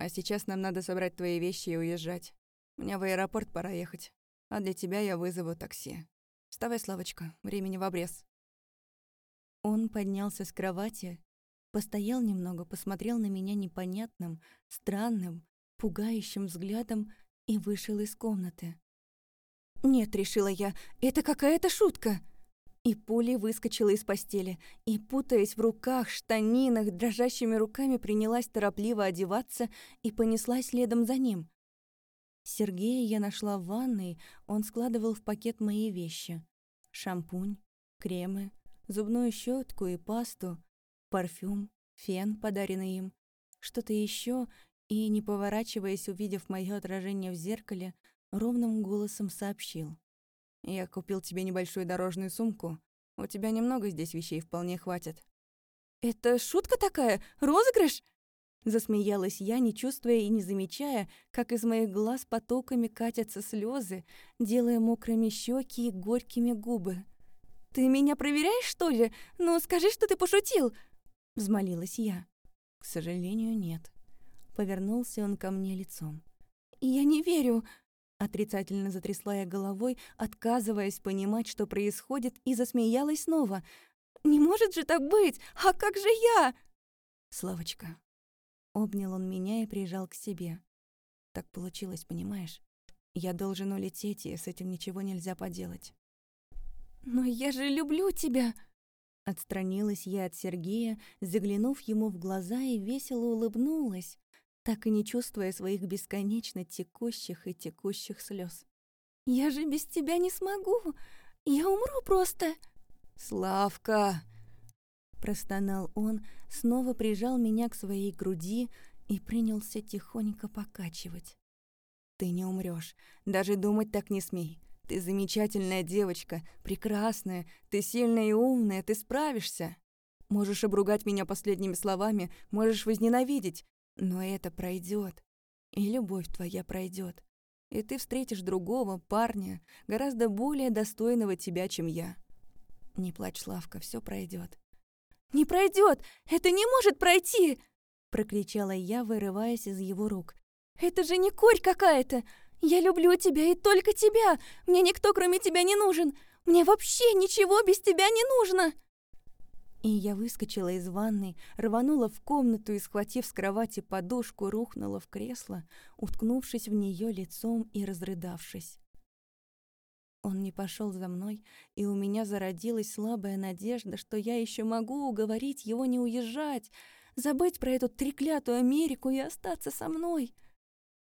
А сейчас нам надо собрать твои вещи и уезжать. Мне в аэропорт пора ехать. А для тебя я вызову такси. Вставай, Славочка, времени в обрез. Он поднялся с кровати, постоял немного, посмотрел на меня непонятным, странным, пугающим взглядом и вышел из комнаты. «Нет», — решила я, — «это какая-то шутка». И пулей выскочила из постели, и, путаясь в руках, штанинах, дрожащими руками принялась торопливо одеваться и понеслась следом за ним. Сергея я нашла в ванной, он складывал в пакет мои вещи. Шампунь, кремы, зубную щетку и пасту, парфюм, фен, подаренный им, что-то еще, и, не поворачиваясь, увидев мое отражение в зеркале, ровным голосом сообщил. «Я купил тебе небольшую дорожную сумку. У тебя немного здесь вещей вполне хватит». «Это шутка такая? Розыгрыш?» Засмеялась я, не чувствуя и не замечая, как из моих глаз потоками катятся слезы, делая мокрыми щеки и горькими губы. «Ты меня проверяешь, что ли? Ну, скажи, что ты пошутил!» Взмолилась я. «К сожалению, нет». Повернулся он ко мне лицом. «Я не верю!» Отрицательно затрясла я головой, отказываясь понимать, что происходит, и засмеялась снова. «Не может же так быть! А как же я?» «Славочка». Обнял он меня и прижал к себе. «Так получилось, понимаешь? Я должен улететь, и с этим ничего нельзя поделать». «Но я же люблю тебя!» Отстранилась я от Сергея, заглянув ему в глаза и весело улыбнулась, так и не чувствуя своих бесконечно текущих и текущих слез. «Я же без тебя не смогу! Я умру просто!» «Славка!» Простонал он, снова прижал меня к своей груди и принялся тихонько покачивать. «Ты не умрёшь, даже думать так не смей. Ты замечательная девочка, прекрасная, ты сильная и умная, ты справишься. Можешь обругать меня последними словами, можешь возненавидеть, но это пройдет, и любовь твоя пройдет, и ты встретишь другого парня, гораздо более достойного тебя, чем я. Не плачь, Славка, все пройдет. «Не пройдет! Это не может пройти!» Прокричала я, вырываясь из его рук. «Это же не корь какая-то! Я люблю тебя и только тебя! Мне никто, кроме тебя, не нужен! Мне вообще ничего без тебя не нужно!» И я выскочила из ванной, рванула в комнату и, схватив с кровати подушку, рухнула в кресло, уткнувшись в нее лицом и разрыдавшись. Он не пошел за мной, и у меня зародилась слабая надежда, что я еще могу уговорить его не уезжать, забыть про эту треклятую Америку и остаться со мной.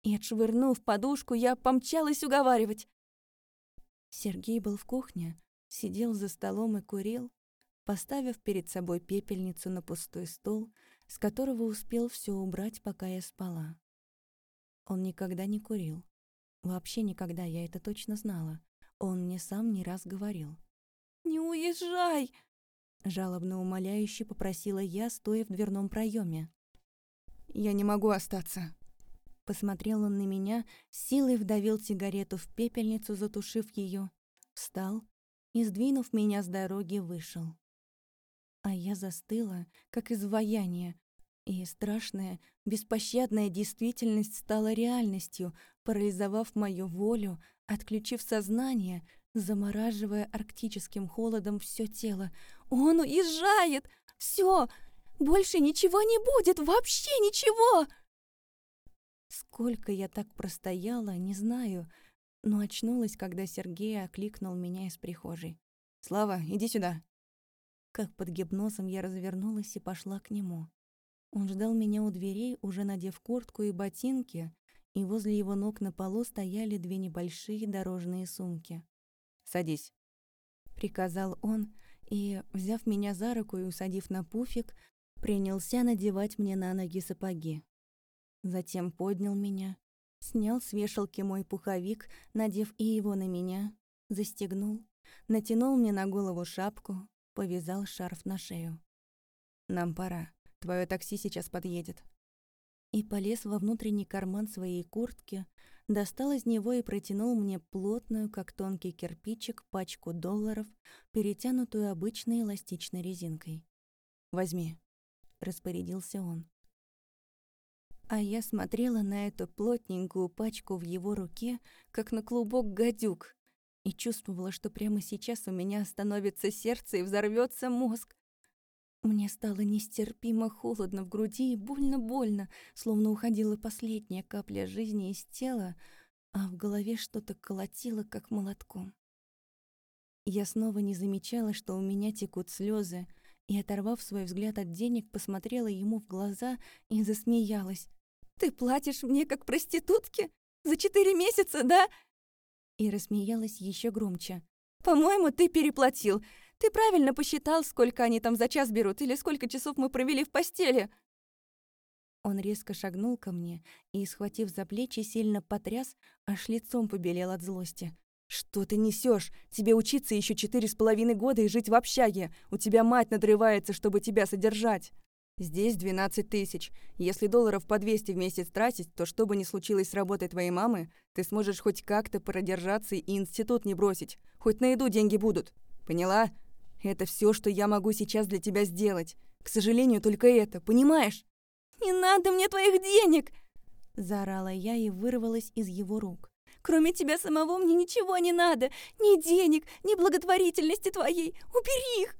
И, отшвырнув подушку, я помчалась уговаривать. Сергей был в кухне, сидел за столом и курил, поставив перед собой пепельницу на пустой стол, с которого успел все убрать, пока я спала. Он никогда не курил. Вообще никогда, я это точно знала. Он мне сам не раз говорил. «Не уезжай!» Жалобно умоляюще попросила я, стоя в дверном проеме. «Я не могу остаться». Посмотрел он на меня, силой вдавил сигарету в пепельницу, затушив ее, встал и, сдвинув меня с дороги, вышел. А я застыла, как изваяние, и страшная, беспощадная действительность стала реальностью, парализовав мою волю, отключив сознание, замораживая арктическим холодом все тело. «Он уезжает! Все! Больше ничего не будет! Вообще ничего!» Сколько я так простояла, не знаю, но очнулась, когда Сергей окликнул меня из прихожей. «Слава, иди сюда!» Как под гипнозом я развернулась и пошла к нему. Он ждал меня у дверей, уже надев куртку и ботинки, и возле его ног на полу стояли две небольшие дорожные сумки. «Садись», — приказал он, и, взяв меня за руку и усадив на пуфик, принялся надевать мне на ноги сапоги. Затем поднял меня, снял с вешалки мой пуховик, надев и его на меня, застегнул, натянул мне на голову шапку, повязал шарф на шею. «Нам пора. Твое такси сейчас подъедет». И полез во внутренний карман своей куртки, достал из него и протянул мне плотную, как тонкий кирпичик, пачку долларов, перетянутую обычной эластичной резинкой. «Возьми», — распорядился он. А я смотрела на эту плотненькую пачку в его руке, как на клубок гадюк, и чувствовала, что прямо сейчас у меня остановится сердце и взорвется мозг. Мне стало нестерпимо холодно в груди и больно-больно, словно уходила последняя капля жизни из тела, а в голове что-то колотило, как молотком. Я снова не замечала, что у меня текут слезы, и, оторвав свой взгляд от денег, посмотрела ему в глаза и засмеялась. «Ты платишь мне как проститутке? За четыре месяца, да?» И рассмеялась еще громче. «По-моему, ты переплатил. Ты правильно посчитал, сколько они там за час берут или сколько часов мы провели в постели?» Он резко шагнул ко мне и, схватив за плечи, сильно потряс, аж лицом побелел от злости. «Что ты несешь? Тебе учиться еще четыре с половиной года и жить в общаге. У тебя мать надрывается, чтобы тебя содержать. Здесь 12 тысяч. Если долларов по 200 в месяц тратить, то что бы ни случилось с работой твоей мамы, ты сможешь хоть как-то продержаться и институт не бросить. Хоть на еду деньги будут. Поняла? Это все, что я могу сейчас для тебя сделать. К сожалению, только это. Понимаешь? «Не надо мне твоих денег!» Заорала я и вырвалась из его рук. Кроме тебя самого мне ничего не надо. Ни денег, ни благотворительности твоей. Убери их.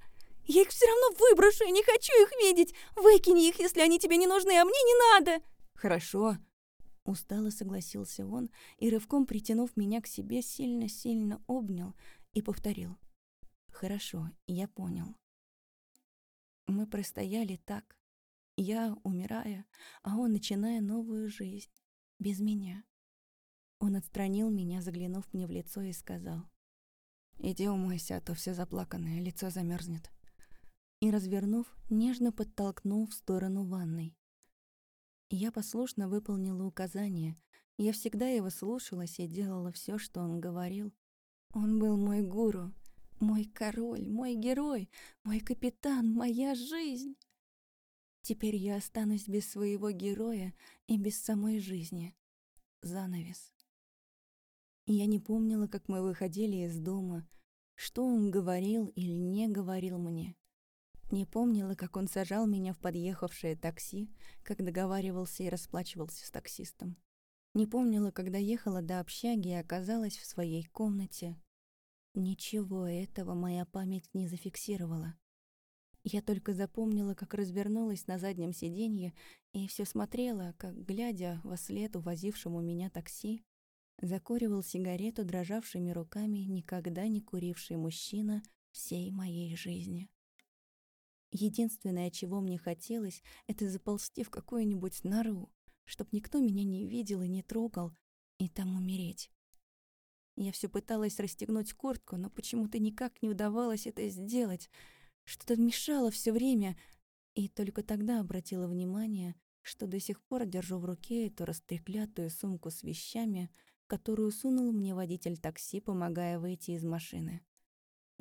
Я их все равно выброшу, я не хочу их видеть. Выкини их, если они тебе не нужны, а мне не надо. Хорошо. Устало согласился он и, рывком притянув меня к себе, сильно-сильно обнял и повторил. Хорошо, я понял. Мы простояли так. Я, умирая, а он, начиная новую жизнь. Без меня. Он отстранил меня, заглянув мне в лицо и сказал. «Иди умойся, а то все заплаканное, лицо замерзнет. И, развернув, нежно подтолкнул в сторону ванной. Я послушно выполнила указание. Я всегда его слушалась и делала все, что он говорил. Он был мой гуру, мой король, мой герой, мой капитан, моя жизнь. Теперь я останусь без своего героя и без самой жизни. Занавес. Я не помнила, как мы выходили из дома, что он говорил или не говорил мне. Не помнила, как он сажал меня в подъехавшее такси, как договаривался и расплачивался с таксистом. Не помнила, когда ехала до общаги и оказалась в своей комнате. Ничего этого моя память не зафиксировала. Я только запомнила, как развернулась на заднем сиденье и все смотрела, как, глядя во след увозившему меня такси, закуривал сигарету дрожавшими руками никогда не куривший мужчина всей моей жизни. Единственное, чего мне хотелось, это заползти в какую-нибудь нору, чтоб никто меня не видел и не трогал, и там умереть. Я все пыталась расстегнуть куртку, но почему-то никак не удавалось это сделать. Что-то мешало все время, и только тогда обратила внимание, что до сих пор держу в руке эту растреклятую сумку с вещами — которую сунул мне водитель такси, помогая выйти из машины.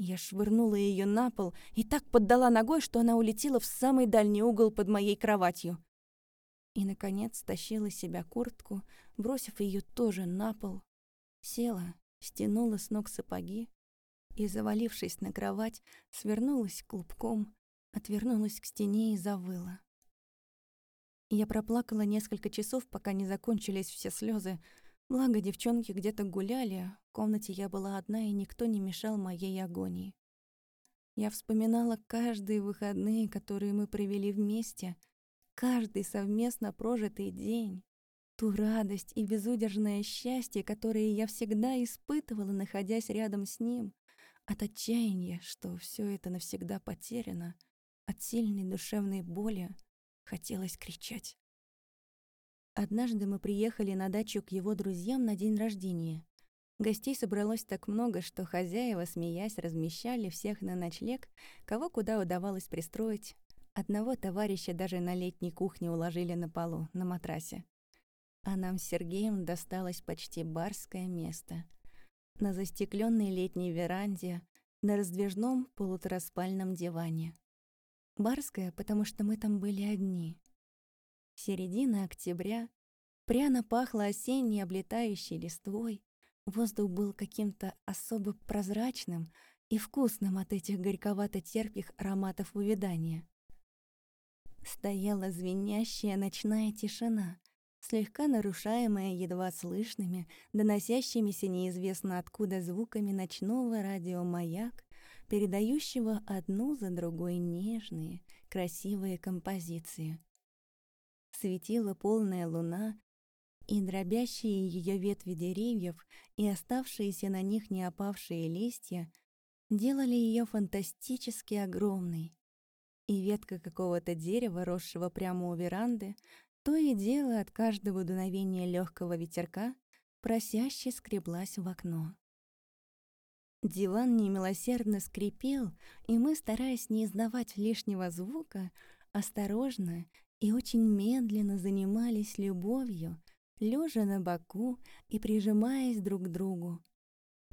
Я швырнула ее на пол и так поддала ногой, что она улетела в самый дальний угол под моей кроватью. И, наконец, стащила себя куртку, бросив ее тоже на пол. Села, стянула с ног сапоги и, завалившись на кровать, свернулась клубком, отвернулась к стене и завыла. Я проплакала несколько часов, пока не закончились все слезы, Благо, девчонки где-то гуляли, в комнате я была одна, и никто не мешал моей агонии. Я вспоминала каждые выходные, которые мы провели вместе, каждый совместно прожитый день, ту радость и безудержное счастье, которые я всегда испытывала, находясь рядом с ним, от отчаяния, что все это навсегда потеряно, от сильной душевной боли хотелось кричать. Однажды мы приехали на дачу к его друзьям на день рождения. Гостей собралось так много, что хозяева, смеясь, размещали всех на ночлег, кого куда удавалось пристроить. Одного товарища даже на летней кухне уложили на полу, на матрасе. А нам с Сергеем досталось почти барское место. На застекленной летней веранде, на раздвижном полутораспальном диване. Барское, потому что мы там были одни — Середина октября. Пряно пахло осенней облетающей листвой. Воздух был каким-то особо прозрачным и вкусным от этих горьковато-терпких ароматов увядания. Стояла звенящая ночная тишина, слегка нарушаемая едва слышными, доносящимися неизвестно откуда звуками ночного радиомаяк, передающего одну за другой нежные, красивые композиции. Светила полная луна, и дробящие ее ветви деревьев и оставшиеся на них не опавшие листья делали ее фантастически огромной. И ветка какого-то дерева, росшего прямо у веранды, то и дело от каждого дуновения легкого ветерка просяще скреблась в окно. Диван немилосердно скрипел, и мы, стараясь не издавать лишнего звука, осторожно и очень медленно занимались любовью, лежа на боку и прижимаясь друг к другу.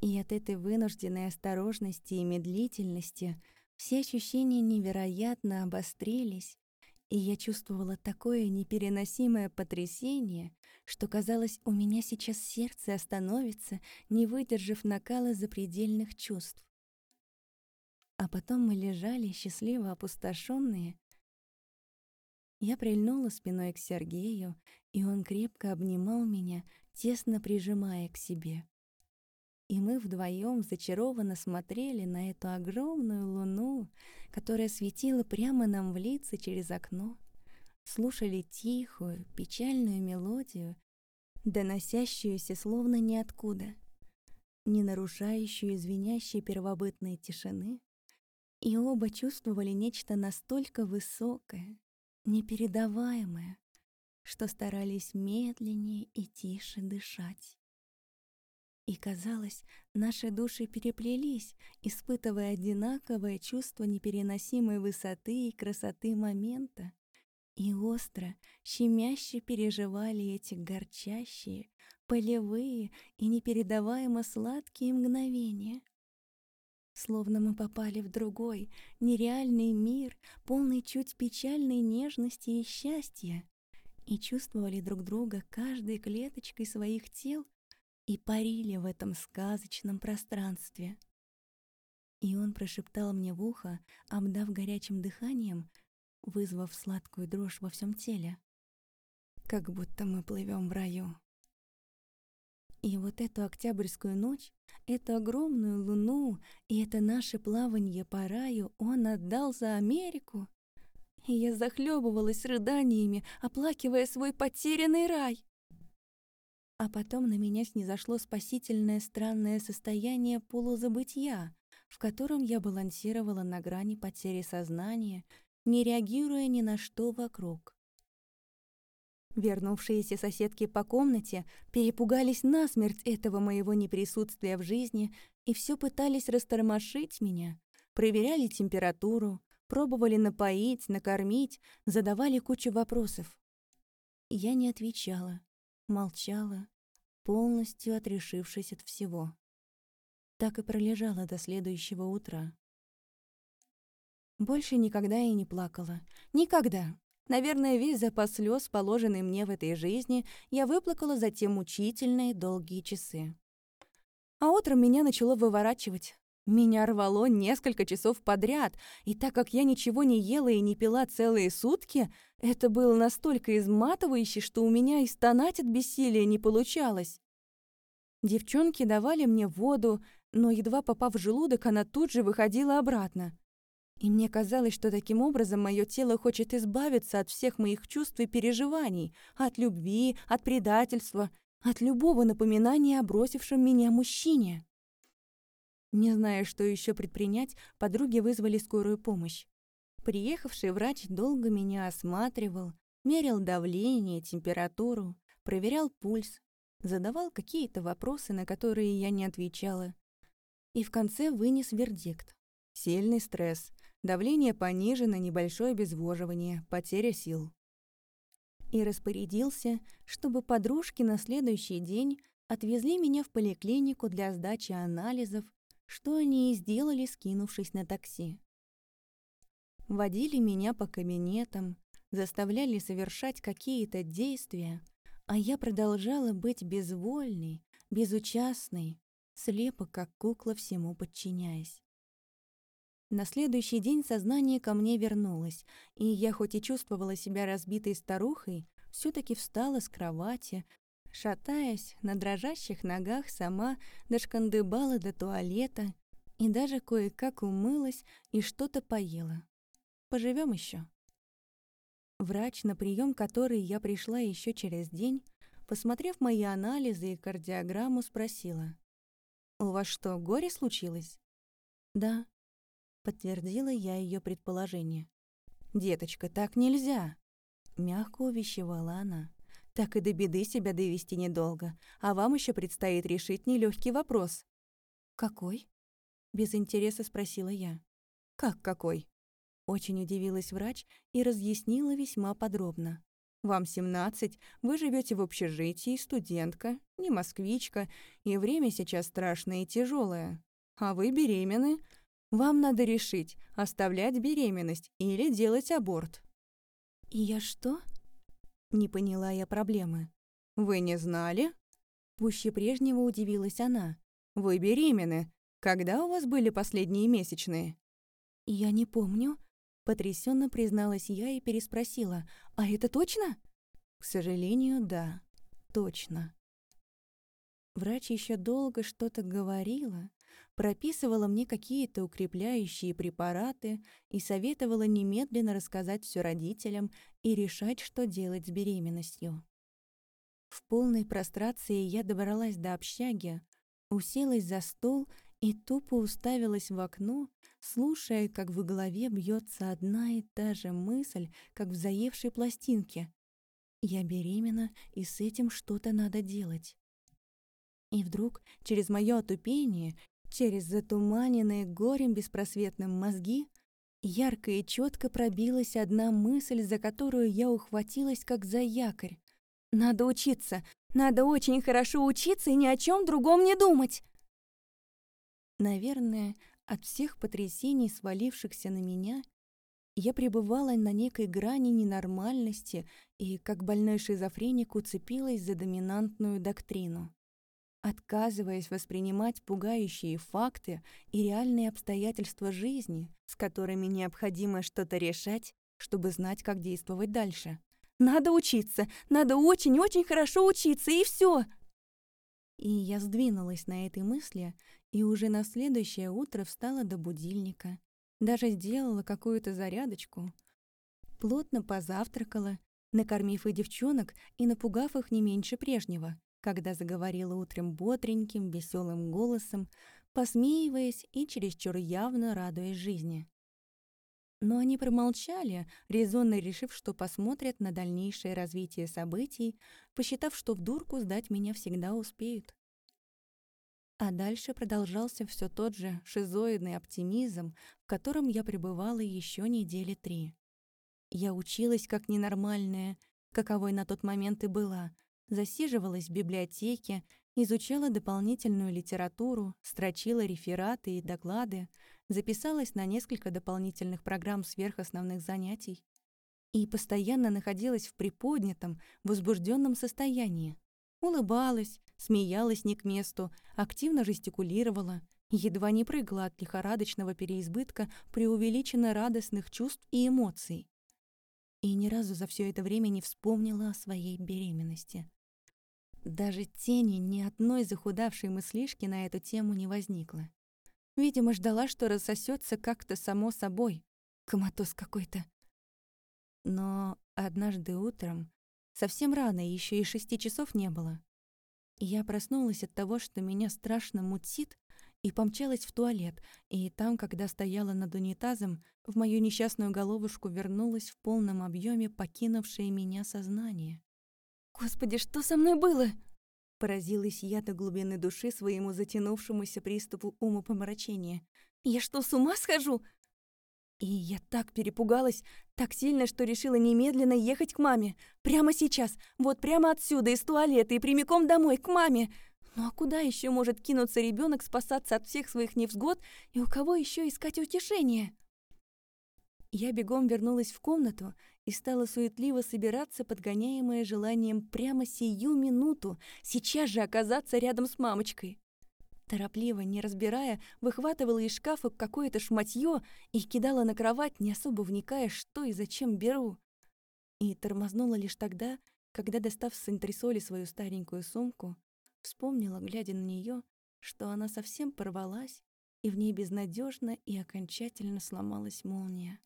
И от этой вынужденной осторожности и медлительности все ощущения невероятно обострились, и я чувствовала такое непереносимое потрясение, что казалось, у меня сейчас сердце остановится, не выдержав накала запредельных чувств. А потом мы лежали, счастливо опустошенные. Я прильнула спиной к Сергею, и он крепко обнимал меня, тесно прижимая к себе. И мы вдвоем зачарованно смотрели на эту огромную луну, которая светила прямо нам в лица через окно, слушали тихую, печальную мелодию, доносящуюся словно ниоткуда, не нарушающую звенящей первобытной тишины, и оба чувствовали нечто настолько высокое, непередаваемое, что старались медленнее и тише дышать. И казалось, наши души переплелись, испытывая одинаковое чувство непереносимой высоты и красоты момента, и остро, щемяще переживали эти горчащие, полевые и непередаваемо сладкие мгновения. Словно мы попали в другой, нереальный мир, полный чуть печальной нежности и счастья, и чувствовали друг друга каждой клеточкой своих тел и парили в этом сказочном пространстве. И он прошептал мне в ухо, обдав горячим дыханием, вызвав сладкую дрожь во всем теле. Как будто мы плывем в раю. И вот эту октябрьскую ночь, эту огромную луну и это наше плавание по раю он отдал за Америку. И я захлебывалась рыданиями, оплакивая свой потерянный рай. А потом на меня снизошло спасительное странное состояние полузабытия, в котором я балансировала на грани потери сознания, не реагируя ни на что вокруг. Вернувшиеся соседки по комнате перепугались насмерть этого моего неприсутствия в жизни и все пытались растормошить меня, проверяли температуру, пробовали напоить, накормить, задавали кучу вопросов. Я не отвечала, молчала, полностью отрешившись от всего. Так и пролежала до следующего утра. Больше никогда и не плакала. Никогда. Наверное, весь запас слез, положенный мне в этой жизни, я выплакала за те мучительные долгие часы. А утром меня начало выворачивать. Меня рвало несколько часов подряд, и так как я ничего не ела и не пила целые сутки, это было настолько изматывающе, что у меня и стонать от бессилия не получалось. Девчонки давали мне воду, но едва попав в желудок, она тут же выходила обратно. И мне казалось, что таким образом мое тело хочет избавиться от всех моих чувств и переживаний, от любви, от предательства, от любого напоминания о бросившем меня мужчине. Не зная, что еще предпринять, подруги вызвали скорую помощь. Приехавший врач долго меня осматривал, мерил давление, температуру, проверял пульс, задавал какие-то вопросы, на которые я не отвечала. И в конце вынес вердикт. Сильный стресс, давление понижено, небольшое обезвоживание, потеря сил. И распорядился, чтобы подружки на следующий день отвезли меня в поликлинику для сдачи анализов что они и сделали, скинувшись на такси. Водили меня по кабинетам, заставляли совершать какие-то действия, а я продолжала быть безвольной, безучастной, слепо как кукла всему подчиняясь. На следующий день сознание ко мне вернулось, и я хоть и чувствовала себя разбитой старухой, все таки встала с кровати, шатаясь на дрожащих ногах сама дошкандыбала до туалета и даже кое-как умылась и что-то поела. Поживем еще. Врач, на прием который я пришла еще через день, посмотрев мои анализы и кардиограмму, спросила. «У вас что, горе случилось?» «Да», — подтвердила я ее предположение. «Деточка, так нельзя!» — мягко увещевала она. «Так и до беды себя довести недолго, а вам еще предстоит решить нелегкий вопрос». «Какой?» — без интереса спросила я. «Как какой?» Очень удивилась врач и разъяснила весьма подробно. Вам 17, вы живете в общежитии, студентка, не москвичка, и время сейчас страшное и тяжелое. А вы беременны. Вам надо решить, оставлять беременность или делать аборт. И я что? Не поняла я проблемы. Вы не знали? Пуще прежнего удивилась она. Вы беременны. Когда у вас были последние месячные? Я не помню, Потрясенно призналась я и переспросила. «А это точно?» «К сожалению, да, точно». Врач еще долго что-то говорила, прописывала мне какие-то укрепляющие препараты и советовала немедленно рассказать все родителям и решать, что делать с беременностью. В полной прострации я добралась до общаги, уселась за стол и тупо уставилась в окно, слушая, как в голове бьется одна и та же мысль, как в заевшей пластинке. Я беременна, и с этим что-то надо делать. И вдруг, через мое отупение, через затуманенные горем беспросветным мозги, ярко и четко пробилась одна мысль, за которую я ухватилась как за якорь. «Надо учиться! Надо очень хорошо учиться и ни о чем другом не думать!» Наверное, от всех потрясений, свалившихся на меня, я пребывала на некой грани ненормальности и, как больной шизофреник, уцепилась за доминантную доктрину. Отказываясь воспринимать пугающие факты и реальные обстоятельства жизни, с которыми необходимо что-то решать, чтобы знать, как действовать дальше. «Надо учиться! Надо очень-очень хорошо учиться, и все. И я сдвинулась на этой мысли и уже на следующее утро встала до будильника. Даже сделала какую-то зарядочку. Плотно позавтракала, накормив и девчонок, и напугав их не меньше прежнего, когда заговорила утром бодреньким, веселым голосом, посмеиваясь и чересчур явно радуясь жизни. Но они промолчали, резонно решив, что посмотрят на дальнейшее развитие событий, посчитав, что в дурку сдать меня всегда успеют. А дальше продолжался все тот же шизоидный оптимизм, в котором я пребывала еще недели три. Я училась как ненормальная, каковой на тот момент и была, засиживалась в библиотеке, изучала дополнительную литературу, строчила рефераты и доклады, записалась на несколько дополнительных программ сверхосновных занятий и постоянно находилась в приподнятом, возбужденном состоянии. Улыбалась, смеялась не к месту, активно жестикулировала, едва не прыгала от лихорадочного переизбытка преувеличенно радостных чувств и эмоций. И ни разу за все это время не вспомнила о своей беременности. Даже тени ни одной захудавшей мыслишки на эту тему не возникло. Видимо, ждала, что рассосется как-то само собой. Коматоз какой-то. Но однажды утром, совсем рано, еще и шести часов не было, я проснулась от того, что меня страшно мутит, и помчалась в туалет, и там, когда стояла над унитазом, в мою несчастную головушку вернулось в полном объеме покинувшее меня сознание. «Господи, что со мной было?» Поразилась я до глубины души своему затянувшемуся приступу умопомрачения. «Я что, с ума схожу?» И я так перепугалась, так сильно, что решила немедленно ехать к маме. Прямо сейчас, вот прямо отсюда, из туалета и прямиком домой, к маме. Ну а куда еще может кинуться ребенок спасаться от всех своих невзгод и у кого еще искать утешение? Я бегом вернулась в комнату и стала суетливо собираться, подгоняемая желанием прямо сию минуту, сейчас же оказаться рядом с мамочкой. Торопливо, не разбирая, выхватывала из шкафа какое-то шматье и кидала на кровать, не особо вникая, что и зачем беру. И тормознула лишь тогда, Когда, достав с антресоли свою старенькую сумку, вспомнила, глядя на нее, что она совсем порвалась, и в ней безнадежно и окончательно сломалась молния.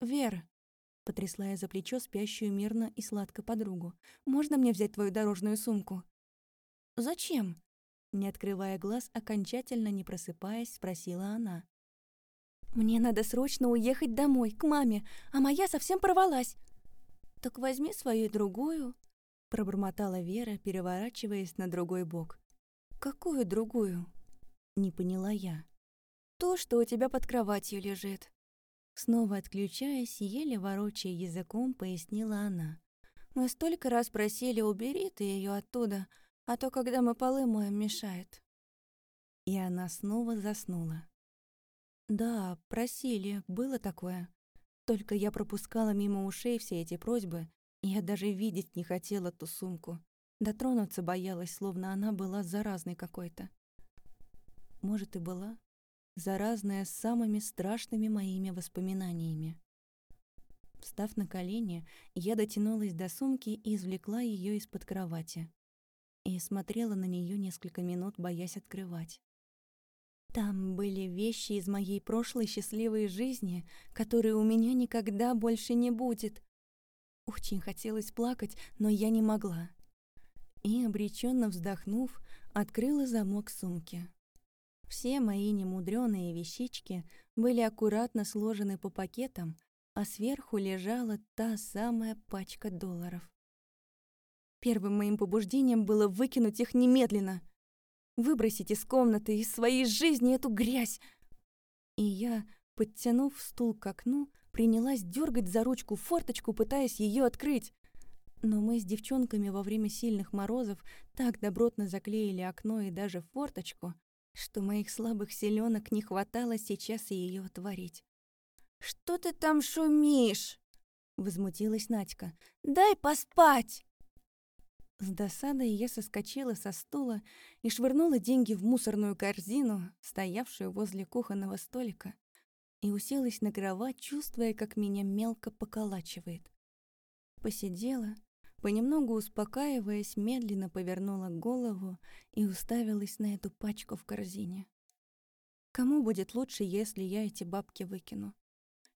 «Вера!» — потрясла я за плечо спящую мирно и сладко подругу. «Можно мне взять твою дорожную сумку?» «Зачем?» Не открывая глаз, окончательно не просыпаясь, спросила она. «Мне надо срочно уехать домой, к маме, а моя совсем порвалась». «Так возьми свою другую», — пробормотала Вера, переворачиваясь на другой бок. «Какую другую?» — не поняла я. «То, что у тебя под кроватью лежит». Снова отключаясь, еле ворочая языком, пояснила она. «Мы столько раз просили, убери ты ее оттуда, а то, когда мы полы моем, мешает». И она снова заснула. «Да, просили, было такое. Только я пропускала мимо ушей все эти просьбы, я даже видеть не хотела ту сумку. Дотронуться боялась, словно она была заразной какой-то. Может, и была. Заразная с самыми страшными моими воспоминаниями. Встав на колени, я дотянулась до сумки и извлекла ее из-под кровати и смотрела на нее несколько минут, боясь открывать. Там были вещи из моей прошлой счастливой жизни, которые у меня никогда больше не будет. Очень хотелось плакать, но я не могла. И, обреченно вздохнув, открыла замок сумки. Все мои немудрёные вещички были аккуратно сложены по пакетам, а сверху лежала та самая пачка долларов. Первым моим побуждением было выкинуть их немедленно. Выбросить из комнаты, из своей жизни эту грязь. И я, подтянув стул к окну, принялась дергать за ручку форточку, пытаясь ее открыть. Но мы с девчонками во время сильных морозов так добротно заклеили окно и даже форточку, что моих слабых селенок не хватало сейчас ее отворить. «Что ты там шумишь?» — возмутилась Надька. «Дай поспать!» С досадой я соскочила со стула и швырнула деньги в мусорную корзину, стоявшую возле кухонного столика, и уселась на кровать, чувствуя, как меня мелко поколачивает. Посидела, понемногу успокаиваясь, медленно повернула голову и уставилась на эту пачку в корзине. Кому будет лучше, если я эти бабки выкину?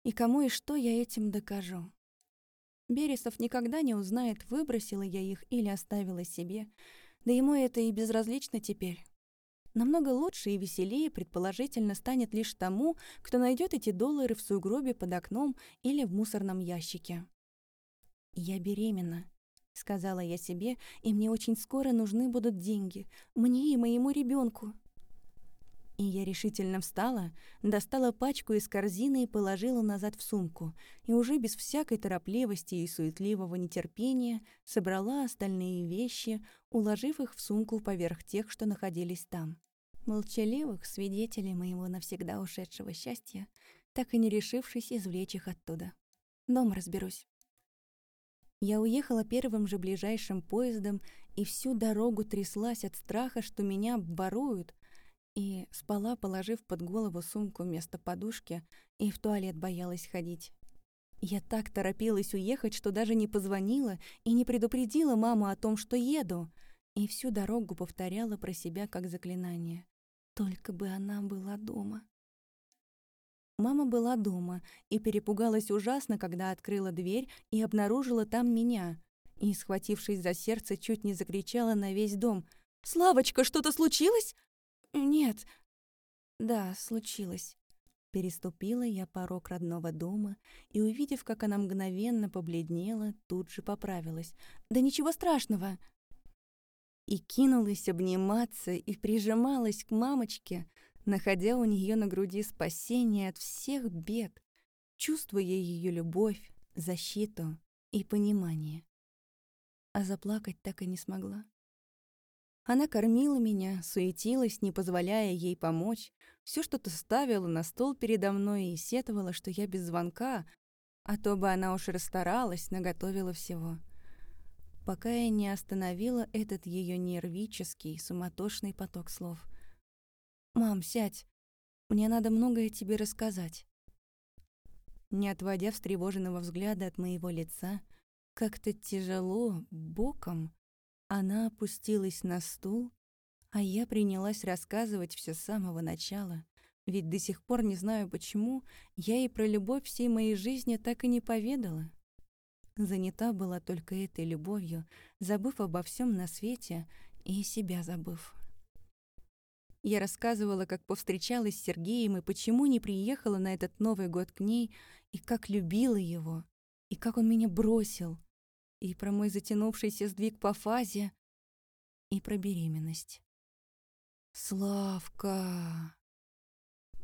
И кому и что я этим докажу? Бересов никогда не узнает, выбросила я их или оставила себе. Да ему это и безразлично теперь. Намного лучше и веселее, предположительно, станет лишь тому, кто найдет эти доллары в сугробе под окном или в мусорном ящике. «Я беременна», — сказала я себе, «и мне очень скоро нужны будут деньги, мне и моему ребенку. И я решительно встала, достала пачку из корзины и положила назад в сумку, и уже без всякой торопливости и суетливого нетерпения собрала остальные вещи, уложив их в сумку поверх тех, что находились там. Молчаливых свидетелей моего навсегда ушедшего счастья, так и не решившись извлечь их оттуда. Дом разберусь. Я уехала первым же ближайшим поездом и всю дорогу тряслась от страха, что меня обворуют, и спала, положив под голову сумку вместо подушки, и в туалет боялась ходить. Я так торопилась уехать, что даже не позвонила и не предупредила маму о том, что еду, и всю дорогу повторяла про себя как заклинание. Только бы она была дома. Мама была дома и перепугалась ужасно, когда открыла дверь и обнаружила там меня. И, схватившись за сердце, чуть не закричала на весь дом. «Славочка, что-то случилось? «Нет». «Да, случилось». Переступила я порог родного дома и, увидев, как она мгновенно побледнела, тут же поправилась. «Да ничего страшного!» И кинулась обниматься и прижималась к мамочке, находя у нее на груди спасение от всех бед, чувствуя ее любовь, защиту и понимание. А заплакать так и не смогла. Она кормила меня, суетилась, не позволяя ей помочь, все что-то ставила на стол передо мной и сетовала, что я без звонка, а то бы она уж расстаралась, наготовила всего. Пока я не остановила этот ее нервический, суматошный поток слов. «Мам, сядь, мне надо многое тебе рассказать». Не отводя встревоженного взгляда от моего лица, Как-то тяжело, боком, она опустилась на стул, а я принялась рассказывать все с самого начала, ведь до сих пор не знаю почему, я и про любовь всей моей жизни так и не поведала. Занята была только этой любовью, забыв обо всем на свете и себя забыв. Я рассказывала, как повстречалась с Сергеем и почему не приехала на этот Новый год к ней, и как любила его, и как он меня бросил, и про мой затянувшийся сдвиг по фазе, и про беременность. «Славка!»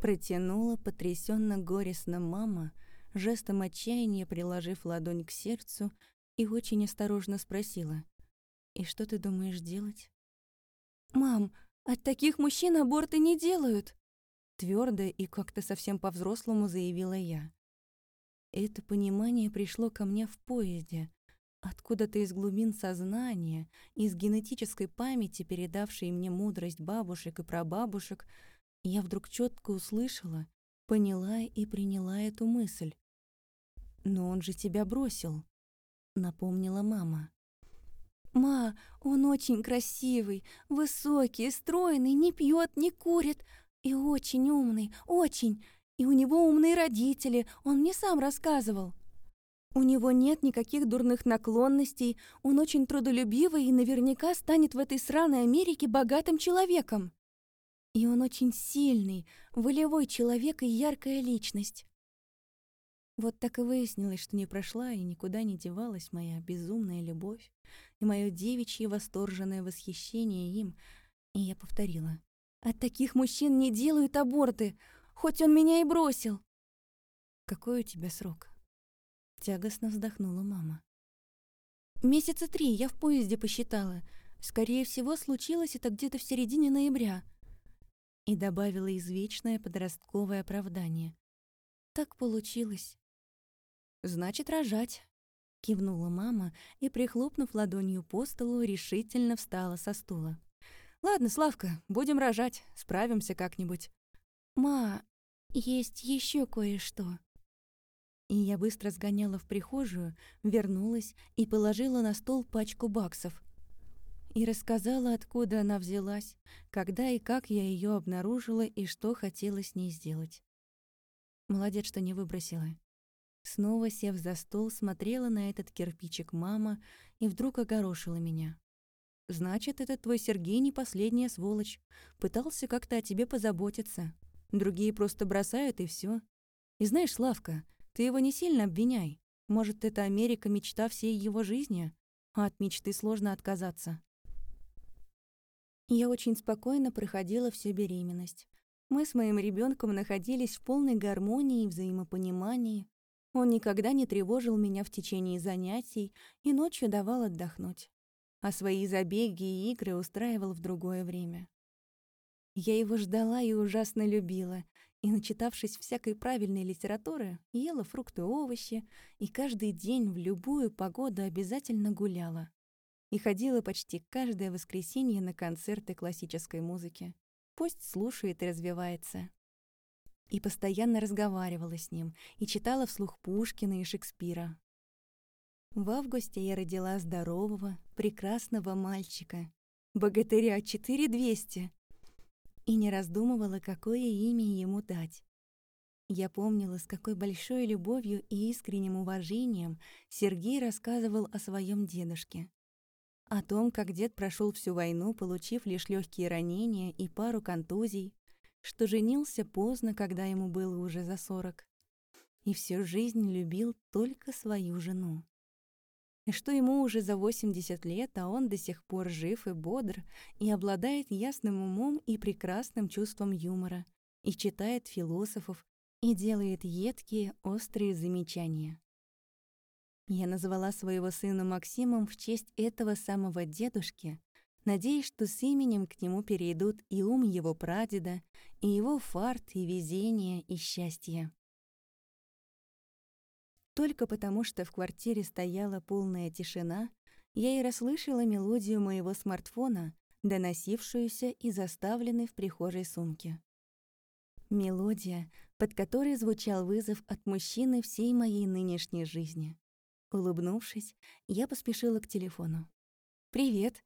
Протянула потрясенно горестно мама, жестом отчаяния приложив ладонь к сердцу и очень осторожно спросила. «И что ты думаешь делать?» «Мам, от таких мужчин аборты не делают!» Твердо и как-то совсем по-взрослому заявила я. Это понимание пришло ко мне в поезде, откуда-то из глубин сознания, из генетической памяти, передавшей мне мудрость бабушек и прабабушек, я вдруг четко услышала, поняла и приняла эту мысль. «Но он же тебя бросил», — напомнила мама. «Ма, он очень красивый, высокий, стройный, не пьет, не курит и очень умный, очень. И у него умные родители, он мне сам рассказывал. У него нет никаких дурных наклонностей, он очень трудолюбивый и наверняка станет в этой сраной Америке богатым человеком. И он очень сильный, волевой человек и яркая личность. Вот так и выяснилось, что не прошла и никуда не девалась моя безумная любовь и мое девичье восторженное восхищение им, и я повторила. «От таких мужчин не делают аборты, хоть он меня и бросил». «Какой у тебя срок?» Тягостно вздохнула мама. «Месяца три, я в поезде посчитала. Скорее всего, случилось это где-то в середине ноября». И добавила извечное подростковое оправдание. «Так получилось». «Значит, рожать», — кивнула мама и, прихлопнув ладонью по столу, решительно встала со стула. «Ладно, Славка, будем рожать, справимся как-нибудь». «Ма, есть еще кое-что». И я быстро сгоняла в прихожую, вернулась и положила на стол пачку баксов. И рассказала, откуда она взялась, когда и как я ее обнаружила и что хотела с ней сделать. Молодец, что не выбросила. Снова сев за стол, смотрела на этот кирпичик мама и вдруг огорошила меня. «Значит, этот твой Сергей не последняя сволочь. Пытался как-то о тебе позаботиться. Другие просто бросают, и все. И знаешь, Славка, ты его не сильно обвиняй. Может, это Америка мечта всей его жизни, а от мечты сложно отказаться». Я очень спокойно проходила всю беременность. Мы с моим ребенком находились в полной гармонии и взаимопонимании. Он никогда не тревожил меня в течение занятий и ночью давал отдохнуть. А свои забеги и игры устраивал в другое время. Я его ждала и ужасно любила, и, начитавшись всякой правильной литературы, ела фрукты и овощи, и каждый день в любую погоду обязательно гуляла. И ходила почти каждое воскресенье на концерты классической музыки. Пусть слушает и развивается и постоянно разговаривала с ним, и читала вслух Пушкина и Шекспира. В августе я родила здорового, прекрасного мальчика, богатыря 4200, и не раздумывала, какое имя ему дать. Я помнила, с какой большой любовью и искренним уважением Сергей рассказывал о своем дедушке. О том, как дед прошел всю войну, получив лишь легкие ранения и пару контузий, что женился поздно, когда ему было уже за сорок, и всю жизнь любил только свою жену. И что ему уже за 80 лет, а он до сих пор жив и бодр, и обладает ясным умом и прекрасным чувством юмора, и читает философов, и делает едкие, острые замечания. Я назвала своего сына Максимом в честь этого самого дедушки, надеясь, что с именем к нему перейдут и ум его прадеда, и его фарт, и везение, и счастье. Только потому, что в квартире стояла полная тишина, я и расслышала мелодию моего смартфона, доносившуюся и заставленной в прихожей сумке. Мелодия, под которой звучал вызов от мужчины всей моей нынешней жизни. Улыбнувшись, я поспешила к телефону. «Привет», —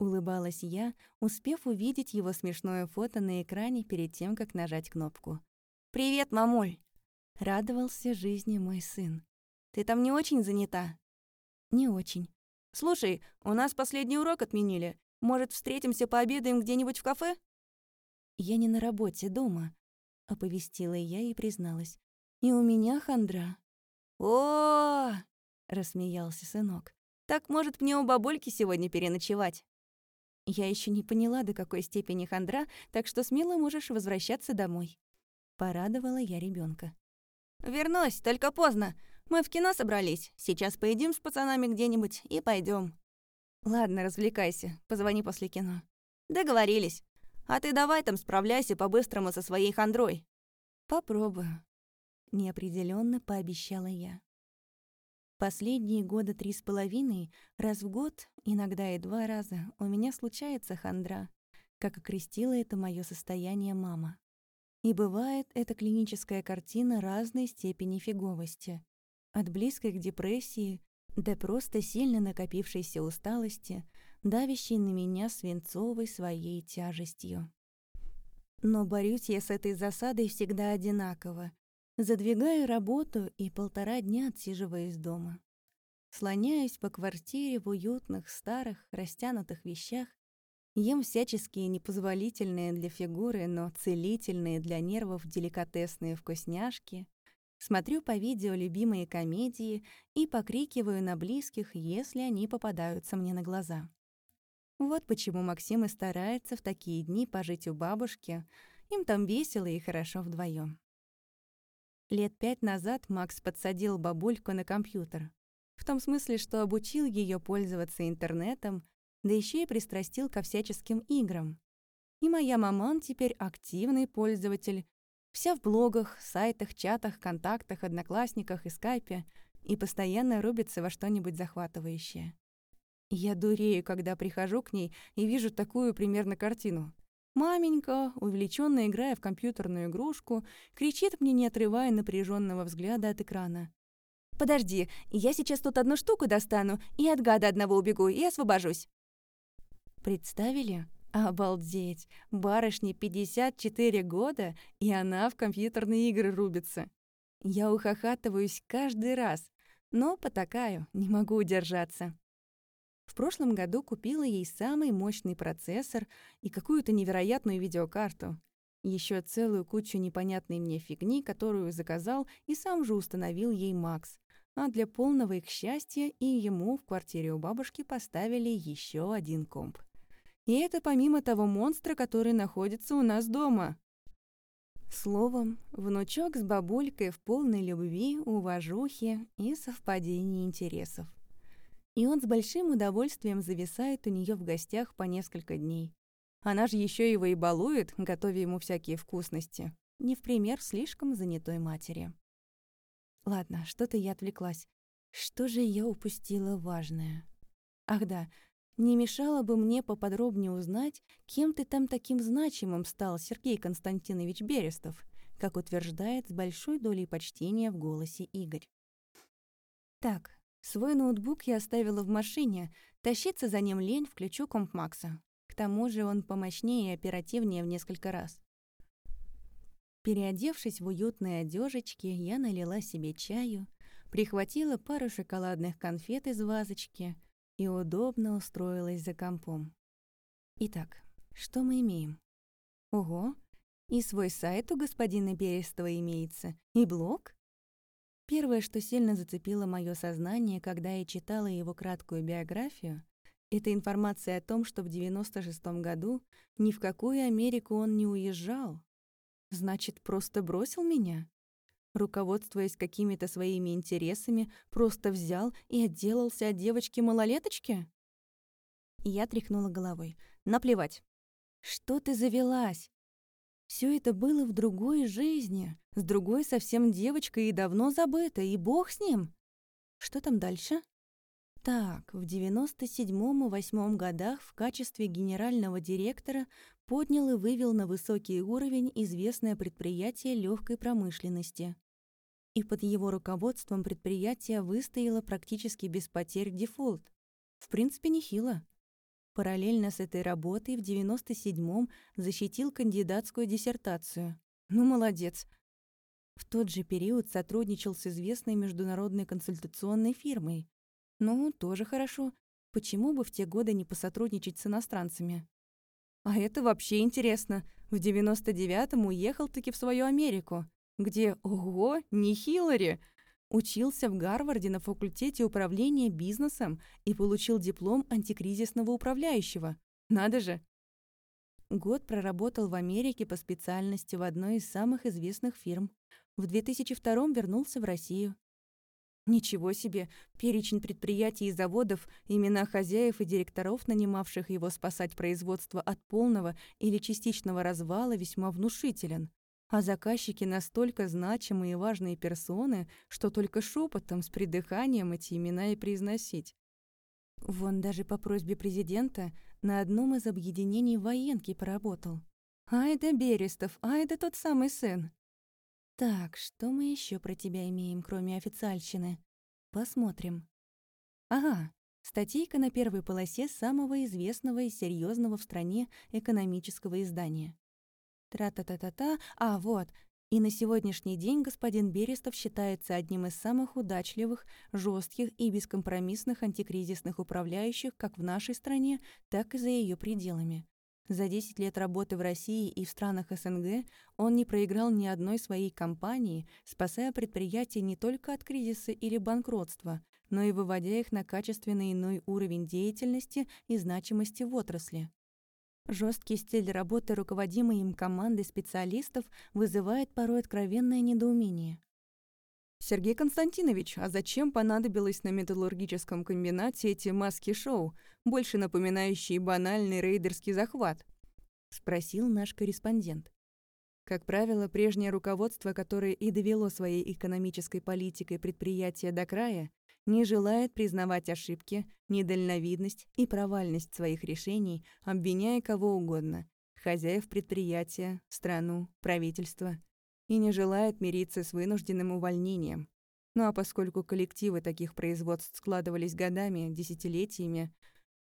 улыбалась я, успев увидеть его смешное фото на экране перед тем, как нажать кнопку. «Привет, мамуль!» — радовался жизни мой сын. «Ты там не очень занята?» «Не очень». «Слушай, у нас последний урок отменили. Может, встретимся пообедаем где-нибудь в кафе?» «Я не на работе, дома», — оповестила я и призналась. «И у меня хандра». «О, рассмеялся сынок. «Так, может, мне у бабульки сегодня переночевать?» Я еще не поняла, до какой степени хандра, так что смело можешь возвращаться домой. Порадовала я ребенка. «Вернусь, только поздно. Мы в кино собрались. Сейчас поедим с пацанами где-нибудь и пойдем. «Ладно, развлекайся. Позвони после кино». «Договорились. А ты давай там справляйся по-быстрому со своей хандрой». «Попробую», — неопределенно пообещала я. Последние года три с половиной, раз в год, иногда и два раза, у меня случается хандра, как окрестила это мое состояние мама. И бывает эта клиническая картина разной степени фиговости. От близкой к депрессии до просто сильно накопившейся усталости, давящей на меня свинцовой своей тяжестью. Но борюсь я с этой засадой всегда одинаково, Задвигаю работу и полтора дня отсиживаюсь дома. Слоняюсь по квартире в уютных, старых, растянутых вещах, ем всяческие непозволительные для фигуры, но целительные для нервов деликатесные вкусняшки, смотрю по видео любимые комедии и покрикиваю на близких, если они попадаются мне на глаза. Вот почему Максим и старается в такие дни пожить у бабушки, им там весело и хорошо вдвоем. Лет пять назад Макс подсадил бабульку на компьютер. В том смысле, что обучил ее пользоваться интернетом, да еще и пристрастил ко всяческим играм. И моя маман теперь активный пользователь. Вся в блогах, сайтах, чатах, контактах, одноклассниках и скайпе и постоянно рубится во что-нибудь захватывающее. Я дурею, когда прихожу к ней и вижу такую примерно картину. Маменька, увлеченно играя в компьютерную игрушку, кричит мне, не отрывая напряженного взгляда от экрана. «Подожди, я сейчас тут одну штуку достану и от гада одного убегу и освобожусь». Представили? Обалдеть! Барышне 54 года, и она в компьютерные игры рубится. Я ухахатываюсь каждый раз, но потакаю, не могу удержаться. В прошлом году купила ей самый мощный процессор и какую-то невероятную видеокарту. Еще целую кучу непонятной мне фигни, которую заказал и сам же установил ей Макс. А для полного их счастья и ему в квартире у бабушки поставили еще один комп. И это помимо того монстра, который находится у нас дома. Словом, внучок с бабулькой в полной любви, уважухе и совпадении интересов и он с большим удовольствием зависает у нее в гостях по несколько дней. Она же еще его и балует, готовя ему всякие вкусности. Не в пример слишком занятой матери. Ладно, что-то я отвлеклась. Что же я упустила важное? Ах да, не мешало бы мне поподробнее узнать, кем ты там таким значимым стал, Сергей Константинович Берестов, как утверждает с большой долей почтения в голосе Игорь. Так, Свой ноутбук я оставила в машине, тащиться за ним лень, включу комп Макса. К тому же он помощнее и оперативнее в несколько раз. Переодевшись в уютные одежечки, я налила себе чаю, прихватила пару шоколадных конфет из вазочки и удобно устроилась за компом. Итак, что мы имеем? Ого, и свой сайт у господина Берестова имеется, и блог, Первое, что сильно зацепило мое сознание, когда я читала его краткую биографию, это информация о том, что в 96-м году ни в какую Америку он не уезжал. Значит, просто бросил меня? Руководствуясь какими-то своими интересами, просто взял и отделался от девочки-малолеточки? Я тряхнула головой. Наплевать. Что ты завелась? Все это было в другой жизни, с другой совсем девочкой и давно забыто, и бог с ним. Что там дальше? Так, в 97-м и 8 годах в качестве генерального директора поднял и вывел на высокий уровень известное предприятие легкой промышленности. и под его руководством предприятие выстояло практически без потерь дефолт. В принципе, нехило. Параллельно с этой работой в 97-м защитил кандидатскую диссертацию. Ну, молодец. В тот же период сотрудничал с известной международной консультационной фирмой. Ну, тоже хорошо. Почему бы в те годы не посотрудничать с иностранцами? А это вообще интересно. В 99-м уехал таки в свою Америку, где, ого, не Хиллари, учился в Гарварде на факультете управления бизнесом и получил диплом антикризисного управляющего. Надо же! Год проработал в Америке по специальности в одной из самых известных фирм. В 2002 вернулся в Россию. Ничего себе! Перечень предприятий и заводов, имена хозяев и директоров, нанимавших его спасать производство от полного или частичного развала, весьма внушителен. А заказчики настолько значимые и важные персоны, что только шепотом с придыханием эти имена и произносить. Вон даже по просьбе президента на одном из объединений военки поработал. Ай да Берестов, ай да тот самый сын. Так, что мы еще про тебя имеем, кроме официальщины? Посмотрим. Ага, статейка на первой полосе самого известного и серьезного в стране экономического издания. Тра-та-та-та-та, а вот, и на сегодняшний день господин Берестов считается одним из самых удачливых, жестких и бескомпромиссных антикризисных управляющих как в нашей стране, так и за ее пределами. За 10 лет работы в России и в странах СНГ он не проиграл ни одной своей компании, спасая предприятия не только от кризиса или банкротства, но и выводя их на качественно иной уровень деятельности и значимости в отрасли. Жесткий стиль работы руководимой им командой специалистов вызывает порой откровенное недоумение. «Сергей Константинович, а зачем понадобилось на металлургическом комбинате эти маски-шоу, больше напоминающие банальный рейдерский захват?» — спросил наш корреспондент. Как правило, прежнее руководство, которое и довело своей экономической политикой предприятия до края, не желает признавать ошибки, недальновидность и провальность своих решений, обвиняя кого угодно — хозяев предприятия, страну, правительство — и не желает мириться с вынужденным увольнением. Ну а поскольку коллективы таких производств складывались годами, десятилетиями,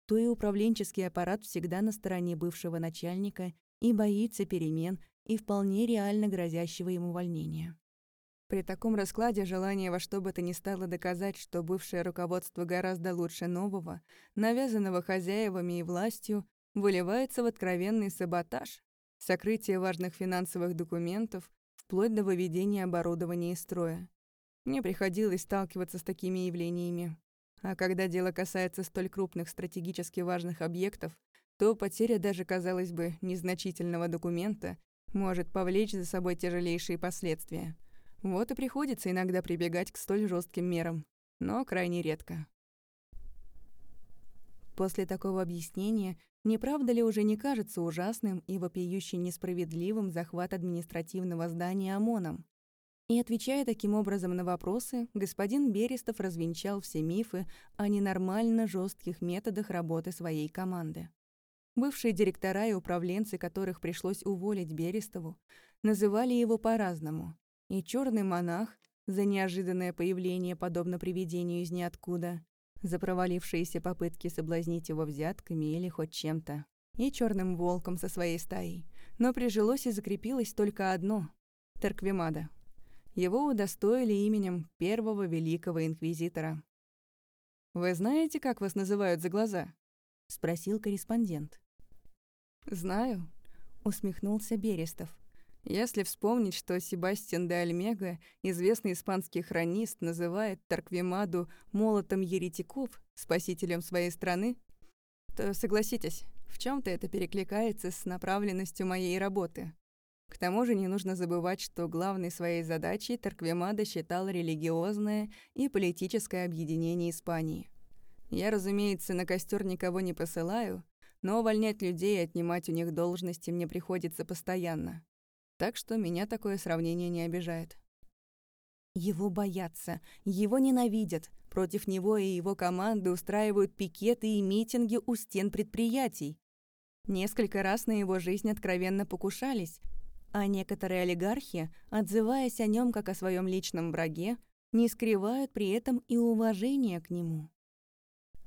то и управленческий аппарат всегда на стороне бывшего начальника и боится перемен и вполне реально грозящего ему увольнения. При таком раскладе желание во что бы то ни стало доказать, что бывшее руководство гораздо лучше нового, навязанного хозяевами и властью, выливается в откровенный саботаж, сокрытие важных финансовых документов, вплоть до выведения оборудования из строя. Мне приходилось сталкиваться с такими явлениями. А когда дело касается столь крупных стратегически важных объектов, то потеря даже, казалось бы, незначительного документа может повлечь за собой тяжелейшие последствия. Вот и приходится иногда прибегать к столь жестким мерам, но крайне редко. После такого объяснения, не правда ли уже не кажется ужасным и вопиюще несправедливым захват административного здания ОМОНом? И отвечая таким образом на вопросы, господин Берестов развенчал все мифы о ненормально жестких методах работы своей команды. Бывшие директора и управленцы, которых пришлось уволить Берестову, называли его по-разному. И черный монах за неожиданное появление, подобно привидению из ниоткуда, за провалившиеся попытки соблазнить его взятками или хоть чем-то, и черным волком со своей стаей. Но прижилось и закрепилось только одно — Терквимада. Его удостоили именем первого великого инквизитора. «Вы знаете, как вас называют за глаза?» — спросил корреспондент. «Знаю», — усмехнулся Берестов. Если вспомнить, что Себастьян де Альмега, известный испанский хронист, называет Тарквимаду молотом еретиков, спасителем своей страны, то согласитесь, в чем то это перекликается с направленностью моей работы. К тому же не нужно забывать, что главной своей задачей Тарквимада считал религиозное и политическое объединение Испании. Я, разумеется, на костер никого не посылаю, но увольнять людей и отнимать у них должности мне приходится постоянно. Так что меня такое сравнение не обижает. Его боятся, его ненавидят. Против него и его команды устраивают пикеты и митинги у стен предприятий. Несколько раз на его жизнь откровенно покушались. А некоторые олигархи, отзываясь о нем как о своем личном враге, не скрывают при этом и уважения к нему.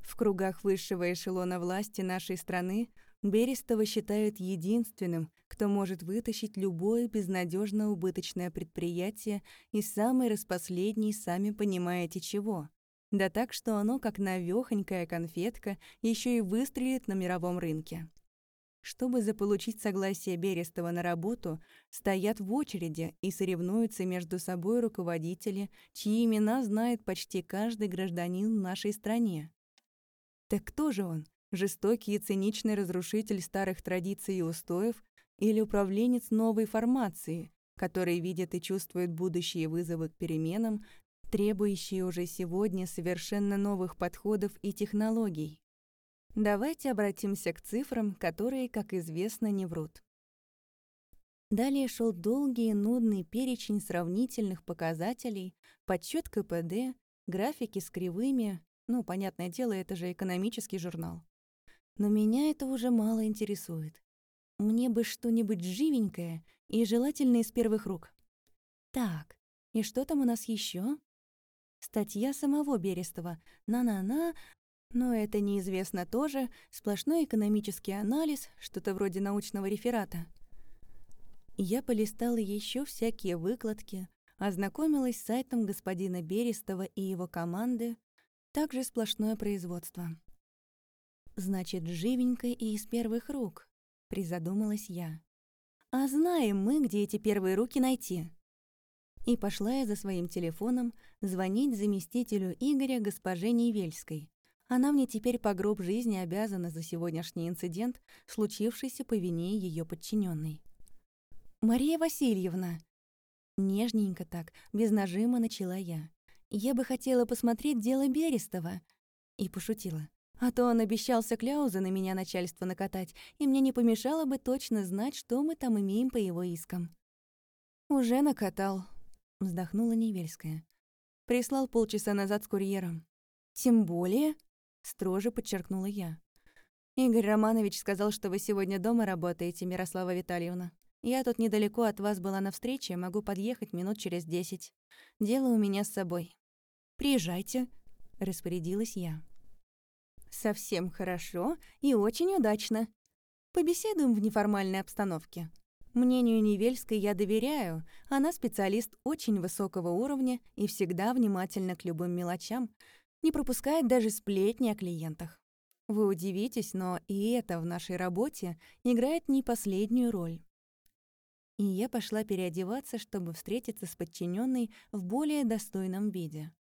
В кругах высшего эшелона власти нашей страны Берестова считают единственным, кто может вытащить любое безнадежно убыточное предприятие из самой распоследней, сами понимаете чего. Да так, что оно, как навёхонькая конфетка, еще и выстрелит на мировом рынке. Чтобы заполучить согласие Берестова на работу, стоят в очереди и соревнуются между собой руководители, чьи имена знает почти каждый гражданин в нашей стране. Так кто же он? Жестокий и циничный разрушитель старых традиций и устоев или управленец новой формации, который видит и чувствует будущие вызовы к переменам, требующие уже сегодня совершенно новых подходов и технологий? Давайте обратимся к цифрам, которые, как известно, не врут. Далее шел долгий и нудный перечень сравнительных показателей, подсчет КПД, графики с кривыми, ну, понятное дело, это же экономический журнал. Но меня это уже мало интересует. Мне бы что-нибудь живенькое и желательно из первых рук. Так, и что там у нас еще? Статья самого Берестова. На-на-на, но это неизвестно тоже, сплошной экономический анализ, что-то вроде научного реферата. Я полистала еще всякие выкладки, ознакомилась с сайтом господина Берестова и его команды, также сплошное производство. «Значит, живенько и из первых рук», — призадумалась я. «А знаем мы, где эти первые руки найти». И пошла я за своим телефоном звонить заместителю Игоря госпоже Невельской, она мне теперь по гроб жизни обязана за сегодняшний инцидент, случившийся по вине ее подчиненной. «Мария Васильевна!» Нежненько так, без нажима начала я. «Я бы хотела посмотреть дело Берестова». И пошутила. А то он обещался кляузы на меня начальство накатать, и мне не помешало бы точно знать, что мы там имеем по его искам. «Уже накатал», — вздохнула Невельская. Прислал полчаса назад с курьером. «Тем более», строже подчеркнула я. Игорь Романович сказал, что вы сегодня дома работаете, Мирослава Витальевна. Я тут недалеко от вас была на встрече, могу подъехать минут через десять. Дело у меня с собой. Приезжайте, распорядилась я. Совсем хорошо и очень удачно. Побеседуем в неформальной обстановке. Мнению Невельской я доверяю. Она специалист очень высокого уровня и всегда внимательна к любым мелочам, не пропускает даже сплетни о клиентах. Вы удивитесь, но и это в нашей работе играет не последнюю роль. И я пошла переодеваться, чтобы встретиться с подчиненной в более достойном виде.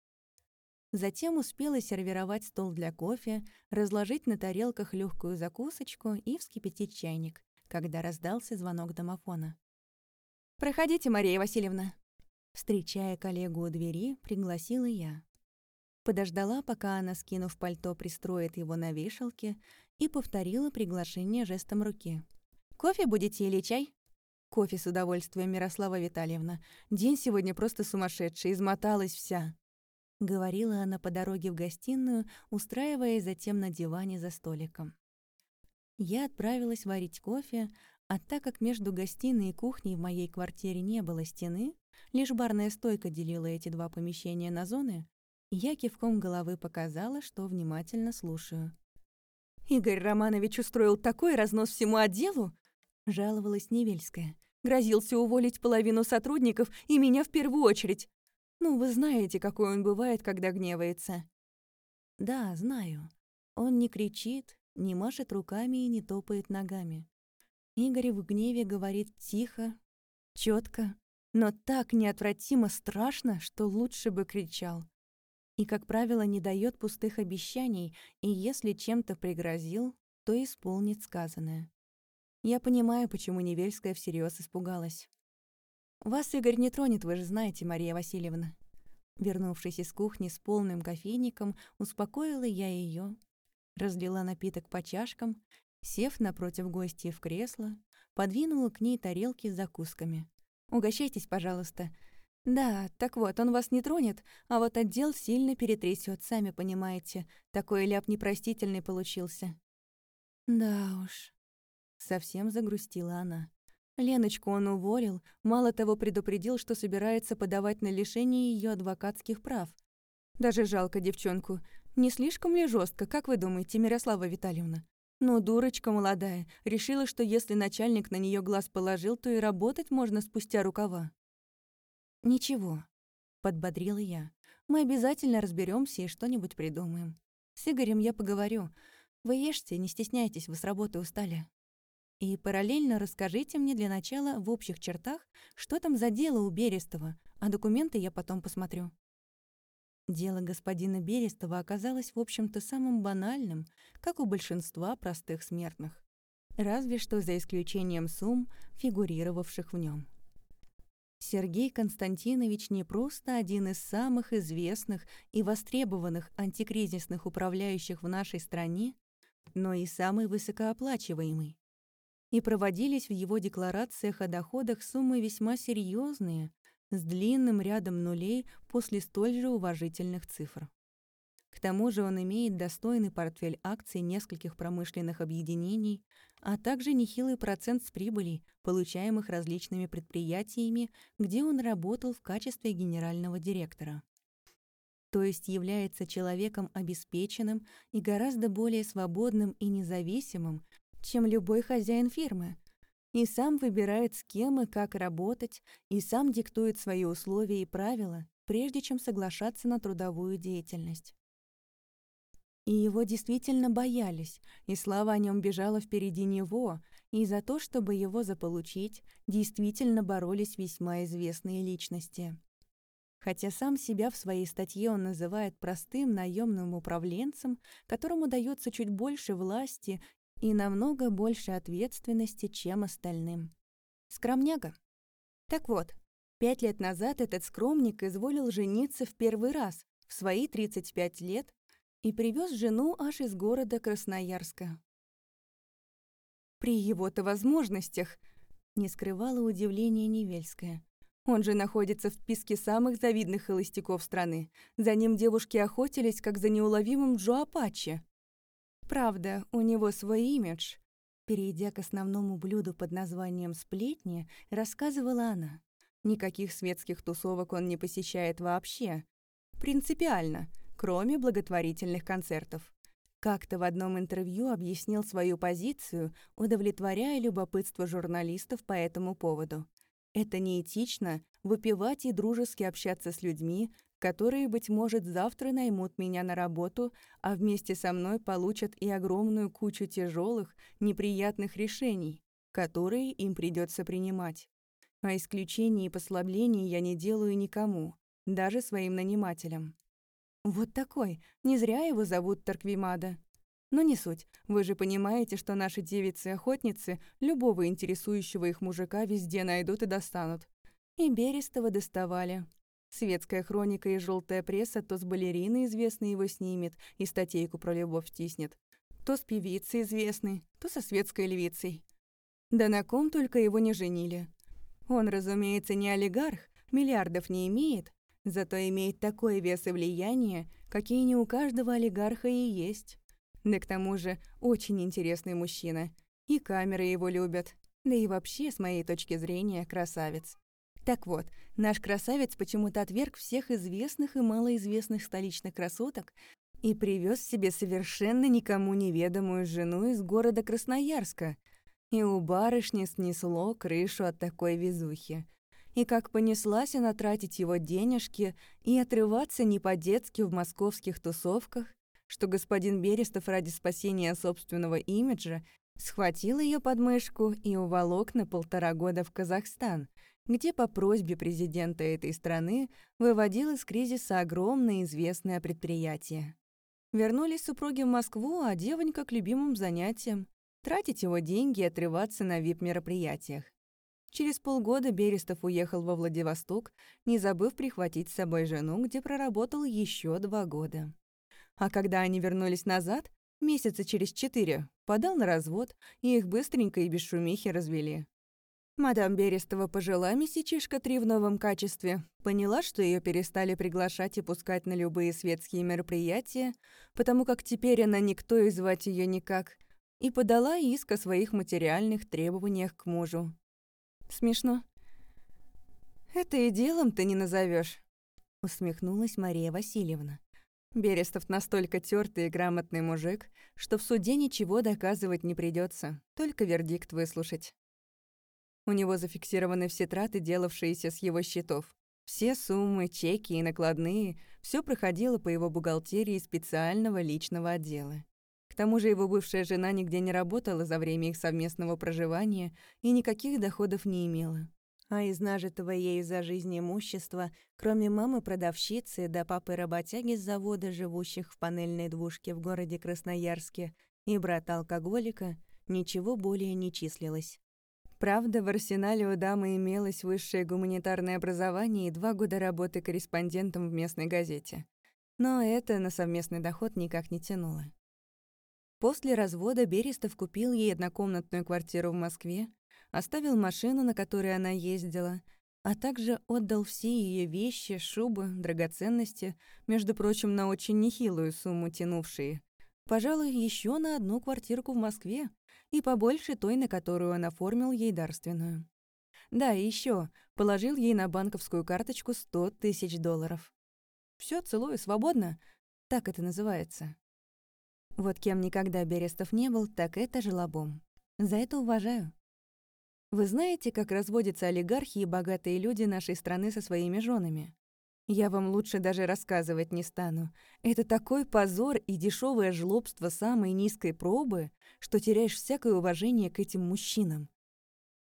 Затем успела сервировать стол для кофе, разложить на тарелках легкую закусочку и вскипятить чайник, когда раздался звонок домофона. «Проходите, Мария Васильевна!» Встречая коллегу у двери, пригласила я. Подождала, пока она, скинув пальто, пристроит его на вешалке и повторила приглашение жестом руки. «Кофе будете или чай?» «Кофе с удовольствием, Мирослава Витальевна. День сегодня просто сумасшедший, измоталась вся», — говорила она по дороге в гостиную, устраиваясь затем на диване за столиком. Я отправилась варить кофе, а так как между гостиной и кухней в моей квартире не было стены, лишь барная стойка делила эти два помещения на зоны, я кивком головы показала, что внимательно слушаю. «Игорь Романович устроил такой разнос всему отделу!» — жаловалась Невельская. «Грозился уволить половину сотрудников и меня в первую очередь. Ну, вы знаете, какой он бывает, когда гневается». «Да, знаю. Он не кричит, не машет руками и не топает ногами. Игорь в гневе говорит тихо, четко, но так неотвратимо страшно, что лучше бы кричал и, как правило, не дает пустых обещаний, и если чем-то пригрозил, то исполнит сказанное. Я понимаю, почему Невельская всерьез испугалась. «Вас Игорь не тронет, вы же знаете, Мария Васильевна». Вернувшись из кухни с полным кофейником, успокоила я ее, разлила напиток по чашкам, сев напротив гостей в кресло, подвинула к ней тарелки с закусками. «Угощайтесь, пожалуйста. «Да, так вот, он вас не тронет, а вот отдел сильно перетрясет, сами понимаете. Такой ляп непростительный получился». «Да уж», — совсем загрустила она. Леночку он уволил, мало того предупредил, что собирается подавать на лишение ее адвокатских прав. Даже жалко девчонку. Не слишком ли жестко, как вы думаете, Мирослава Витальевна? Но дурочка молодая, решила, что если начальник на нее глаз положил, то и работать можно спустя рукава. «Ничего», — подбодрила я. «Мы обязательно разберемся и что-нибудь придумаем. С Игорем я поговорю. Вы ешьте, не стесняйтесь, вы с работы устали». И параллельно расскажите мне для начала в общих чертах, что там за дело у Берестова, а документы я потом посмотрю. Дело господина Берестова оказалось, в общем-то, самым банальным, как у большинства простых смертных. Разве что за исключением сумм, фигурировавших в нем. Сергей Константинович не просто один из самых известных и востребованных антикризисных управляющих в нашей стране, но и самый высокооплачиваемый и проводились в его декларациях о доходах суммы весьма серьезные, с длинным рядом нулей после столь же уважительных цифр. К тому же он имеет достойный портфель акций нескольких промышленных объединений, а также нехилый процент с прибыли, получаемых различными предприятиями, где он работал в качестве генерального директора. То есть является человеком обеспеченным и гораздо более свободным и независимым, чем любой хозяин фирмы. И сам выбирает, с кем и как работать, и сам диктует свои условия и правила, прежде чем соглашаться на трудовую деятельность. И его действительно боялись, и слава о нем бежала впереди него, и за то, чтобы его заполучить, действительно боролись весьма известные личности. Хотя сам себя в своей статье он называет простым наемным управленцем, которому дается чуть больше власти и намного больше ответственности, чем остальным. Скромняга. Так вот, пять лет назад этот скромник изволил жениться в первый раз, в свои 35 лет, и привез жену аж из города Красноярска. При его-то возможностях, не скрывала удивления Невельская. Он же находится в списке самых завидных холостяков страны. За ним девушки охотились, как за неуловимым Джо Апачи. Правда, у него свой имидж. Перейдя к основному блюду под названием «сплетни», рассказывала она. Никаких светских тусовок он не посещает вообще. Принципиально, кроме благотворительных концертов. Как-то в одном интервью объяснил свою позицию, удовлетворяя любопытство журналистов по этому поводу. Это неэтично выпивать и дружески общаться с людьми, которые, быть может, завтра наймут меня на работу, а вместе со мной получат и огромную кучу тяжелых, неприятных решений, которые им придется принимать. А исключений и послаблений я не делаю никому, даже своим нанимателям. Вот такой, не зря его зовут Тарквимада. Но не суть, вы же понимаете, что наши девицы-охотницы любого интересующего их мужика везде найдут и достанут. И Берестова доставали. Светская хроника и желтая пресса то с балериной известной его снимет и статейку про любовь втиснет, то с певицей известной, то со светской львицей. Да на ком только его не женили. Он, разумеется, не олигарх, миллиардов не имеет, зато имеет такое вес и влияние, какие не у каждого олигарха и есть. Да к тому же очень интересный мужчина. И камеры его любят. Да и вообще, с моей точки зрения, красавец. Так вот, наш красавец почему-то отверг всех известных и малоизвестных столичных красоток и привез себе совершенно никому неведомую жену из города Красноярска. И у барышни снесло крышу от такой везухи. И как понеслась она тратить его денежки и отрываться не по-детски в московских тусовках, что господин Берестов ради спасения собственного имиджа схватил ее под мышку и уволок на полтора года в Казахстан — где по просьбе президента этой страны выводил из кризиса огромное известное предприятие. Вернулись супруги в Москву, а девонька к любимым занятиям — тратить его деньги и отрываться на вип-мероприятиях. Через полгода Берестов уехал во Владивосток, не забыв прихватить с собой жену, где проработал еще два года. А когда они вернулись назад, месяца через четыре, подал на развод, и их быстренько и без шумихи развели. Мадам Берестова пожила месячишка три в новом качестве, поняла, что ее перестали приглашать и пускать на любые светские мероприятия, потому как теперь она никто и звать ее никак, и подала иск о своих материальных требованиях к мужу. Смешно. Это и делом ты не назовешь, усмехнулась Мария Васильевна. Берестов настолько тёртый и грамотный мужик, что в суде ничего доказывать не придется, только вердикт выслушать. У него зафиксированы все траты, делавшиеся с его счетов. Все суммы, чеки и накладные, все проходило по его бухгалтерии специального личного отдела. К тому же его бывшая жена нигде не работала за время их совместного проживания и никаких доходов не имела. А из нажитого ею за жизнь имущества, кроме мамы-продавщицы да папы-работяги с завода, живущих в панельной двушке в городе Красноярске, и брата-алкоголика, ничего более не числилось. Правда, в арсенале у дамы имелось высшее гуманитарное образование и два года работы корреспондентом в местной газете. Но это на совместный доход никак не тянуло. После развода Берестов купил ей однокомнатную квартиру в Москве, оставил машину, на которой она ездила, а также отдал все ее вещи, шубы, драгоценности, между прочим, на очень нехилую сумму тянувшие. Пожалуй, еще на одну квартирку в Москве и побольше той, на которую он оформил ей дарственную. Да, и еще положил ей на банковскую карточку 100 тысяч долларов. Все целую свободно, так это называется. Вот кем никогда Берестов не был, так это желобом. За это уважаю. Вы знаете, как разводятся олигархи и богатые люди нашей страны со своими женами? Я вам лучше даже рассказывать не стану. Это такой позор и дешевое жлобство самой низкой пробы, что теряешь всякое уважение к этим мужчинам.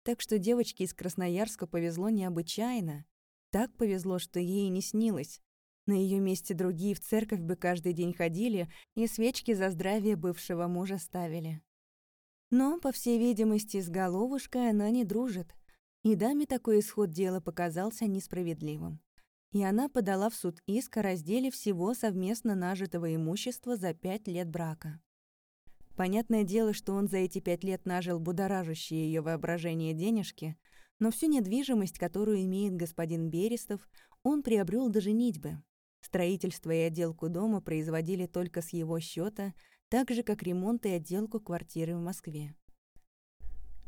Так что девочке из Красноярска повезло необычайно. Так повезло, что ей не снилось. На ее месте другие в церковь бы каждый день ходили и свечки за здравие бывшего мужа ставили. Но, по всей видимости, с головушкой она не дружит, и даме такой исход дела показался несправедливым. И она подала в суд иск о разделе всего совместно нажитого имущества за пять лет брака. Понятное дело, что он за эти пять лет нажил будоражащие ее воображение денежки, но всю недвижимость, которую имеет господин Берестов, он приобрел до женитьбы. Строительство и отделку дома производили только с его счета, так же, как ремонт и отделку квартиры в Москве.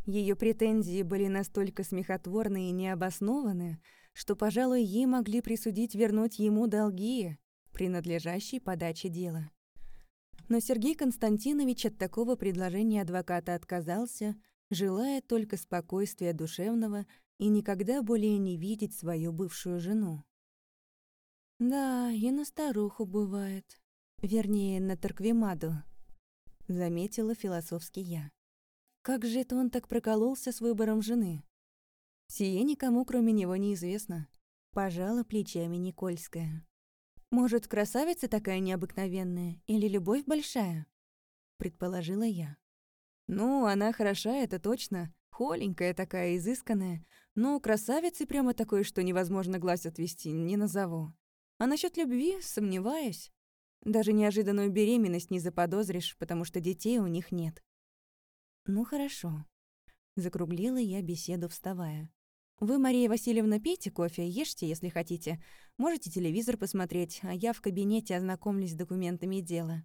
Ее претензии были настолько смехотворны и необоснованы, что, пожалуй, ей могли присудить вернуть ему долги, принадлежащие подаче дела. Но Сергей Константинович от такого предложения адвоката отказался, желая только спокойствия душевного и никогда более не видеть свою бывшую жену. «Да, и на старуху бывает. Вернее, на Торквемаду», — заметила философски я. «Как же это он так прокололся с выбором жены?» «Сие никому, кроме него, неизвестно», — пожала плечами Никольская. «Может, красавица такая необыкновенная или любовь большая?» — предположила я. «Ну, она хороша, это точно. Холенькая такая, изысканная. Но красавицей прямо такой, что невозможно глаз отвести, не назову. А насчет любви сомневаюсь. Даже неожиданную беременность не заподозришь, потому что детей у них нет. Ну хорошо. Закруглила я беседу, вставая. Вы, Мария Васильевна, пейте кофе, ешьте, если хотите. Можете телевизор посмотреть, а я в кабинете ознакомлюсь с документами дела.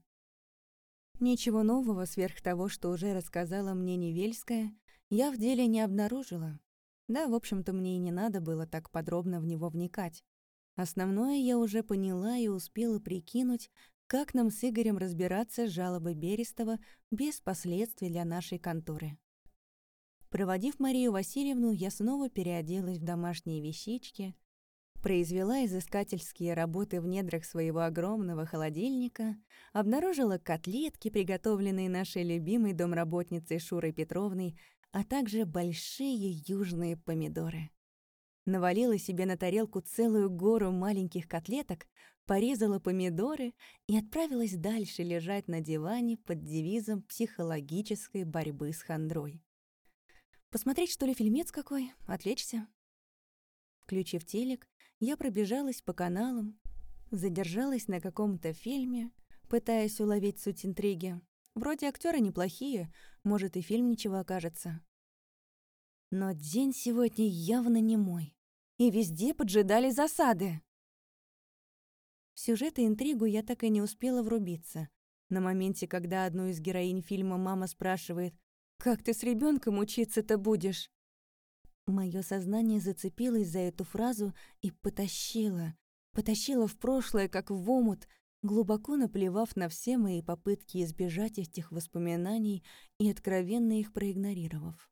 Ничего нового сверх того, что уже рассказала мне Невельская, я в деле не обнаружила. Да, в общем-то, мне и не надо было так подробно в него вникать. Основное я уже поняла и успела прикинуть, как нам с Игорем разбираться с жалобой Берестова без последствий для нашей конторы. Проводив Марию Васильевну, я снова переоделась в домашние вещички, произвела изыскательские работы в недрах своего огромного холодильника, обнаружила котлетки, приготовленные нашей любимой домработницей Шурой Петровной, а также большие южные помидоры навалила себе на тарелку целую гору маленьких котлеток, порезала помидоры и отправилась дальше лежать на диване под девизом психологической борьбы с хандрой. Посмотреть, что ли, фильмец какой? Отвлечься? Включив телек, я пробежалась по каналам, задержалась на каком-то фильме, пытаясь уловить суть интриги. Вроде актеры неплохие, может, и фильм ничего окажется. Но день сегодня явно не мой и везде поджидали засады. В сюжет и интригу я так и не успела врубиться. На моменте, когда одну из героинь фильма мама спрашивает, «Как ты с ребенком учиться-то будешь?» Мое сознание зацепилось за эту фразу и потащило. Потащило в прошлое, как в омут, глубоко наплевав на все мои попытки избежать этих воспоминаний и откровенно их проигнорировав.